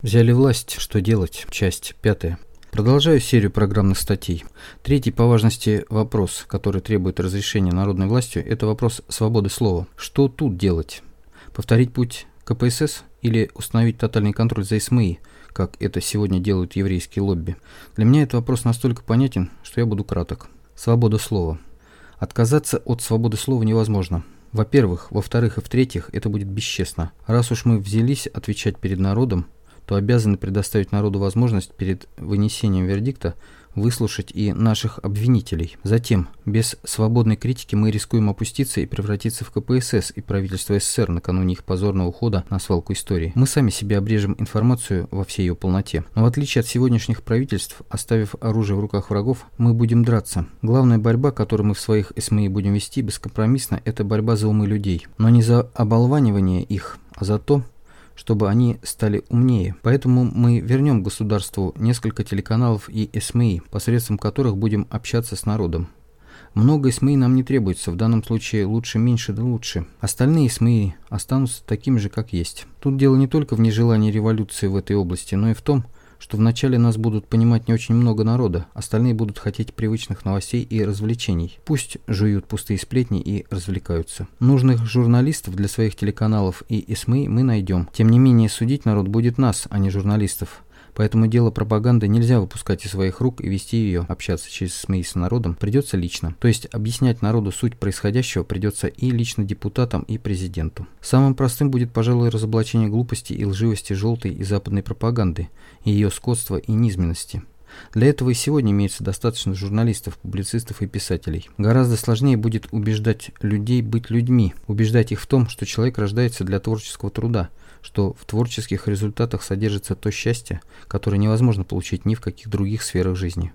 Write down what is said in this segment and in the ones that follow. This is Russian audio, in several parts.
Взяли власть, что делать? Часть пятая. Продолжаю серию программных статей. Третий по важности вопрос, который требует разрешения народной властью, это вопрос свободы слова. Что тут делать? Повторить путь КПСС или установить тотальный контроль за СМИ, как это сегодня делают еврейские лобби? Для меня этот вопрос настолько понятен, что я буду краток. Свобода слова. Отказаться от свободы слова невозможно. Во-первых, во-вторых и в-третьих, это будет бесчестно. Раз уж мы взялись отвечать перед народом, то обязаны предоставить народу возможность перед вынесением вердикта выслушать и наших обвинителей. Затем, без свободной критики мы рискуем опуститься и превратиться в КПСС и правительство СССР накануне их позорного ухода на свалку истории. Мы сами себе обрежем информацию во всей ее полноте. Но в отличие от сегодняшних правительств, оставив оружие в руках врагов, мы будем драться. Главная борьба, которую мы в своих СМИ будем вести бескомпромиссно, это борьба за умы людей. Но не за оболванивание их, а за то, чтобы они стали умнее. Поэтому мы вернем государству несколько телеканалов и СМИ, посредством которых будем общаться с народом. Много СМИ нам не требуется, в данном случае лучше меньше да лучше. Остальные СМИ останутся такими же, как есть. Тут дело не только в нежелании революции в этой области, но и в том, что вначале нас будут понимать не очень много народа, остальные будут хотеть привычных новостей и развлечений. Пусть жуют пустые сплетни и развлекаются. Нужных журналистов для своих телеканалов и СМИ мы найдем. Тем не менее, судить народ будет нас, а не журналистов. Поэтому дело пропаганды нельзя выпускать из своих рук и вести ее, общаться через СМИ с народом, придется лично. То есть объяснять народу суть происходящего придется и лично депутатам, и президенту. Самым простым будет, пожалуй, разоблачение глупости и лживости желтой и западной пропаганды, и ее скотства и низменности. Для этого и сегодня имеется достаточно журналистов, публицистов и писателей. Гораздо сложнее будет убеждать людей быть людьми, убеждать их в том, что человек рождается для творческого труда, что в творческих результатах содержится то счастье, которое невозможно получить ни в каких других сферах жизни.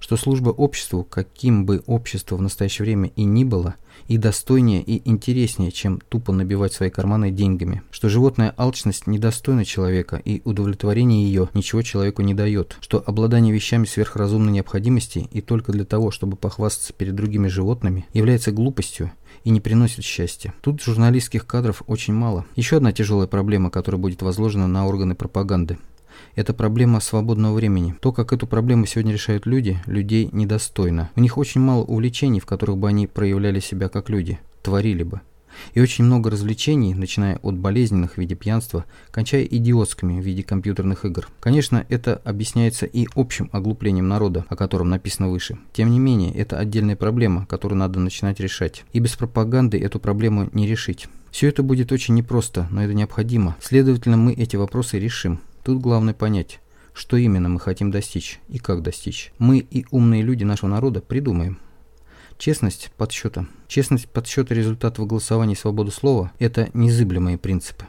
Что служба обществу, каким бы общество в настоящее время и ни было, и достойнее, и интереснее, чем тупо набивать свои карманы деньгами. Что животная алчность недостойна человека, и удовлетворение ее ничего человеку не дает. Что обладание вещами сверхразумной необходимости и только для того, чтобы похвастаться перед другими животными, является глупостью и не приносит счастья. Тут журналистских кадров очень мало. Еще одна тяжелая проблема, которая будет возложена на органы пропаганды. Это проблема свободного времени. То, как эту проблему сегодня решают люди, людей недостойно. У них очень мало увлечений, в которых бы они проявляли себя как люди, творили бы. И очень много развлечений, начиная от болезненных в виде пьянства, кончая идиотскими в виде компьютерных игр. Конечно, это объясняется и общим оглуплением народа, о котором написано выше. Тем не менее, это отдельная проблема, которую надо начинать решать. И без пропаганды эту проблему не решить. Все это будет очень непросто, но это необходимо. Следовательно, мы эти вопросы решим. Тут главное понять, что именно мы хотим достичь и как достичь. Мы и умные люди нашего народа придумаем. Честность подсчета. Честность подсчета результатов голосования и свободу слова – это незыблемые принципы.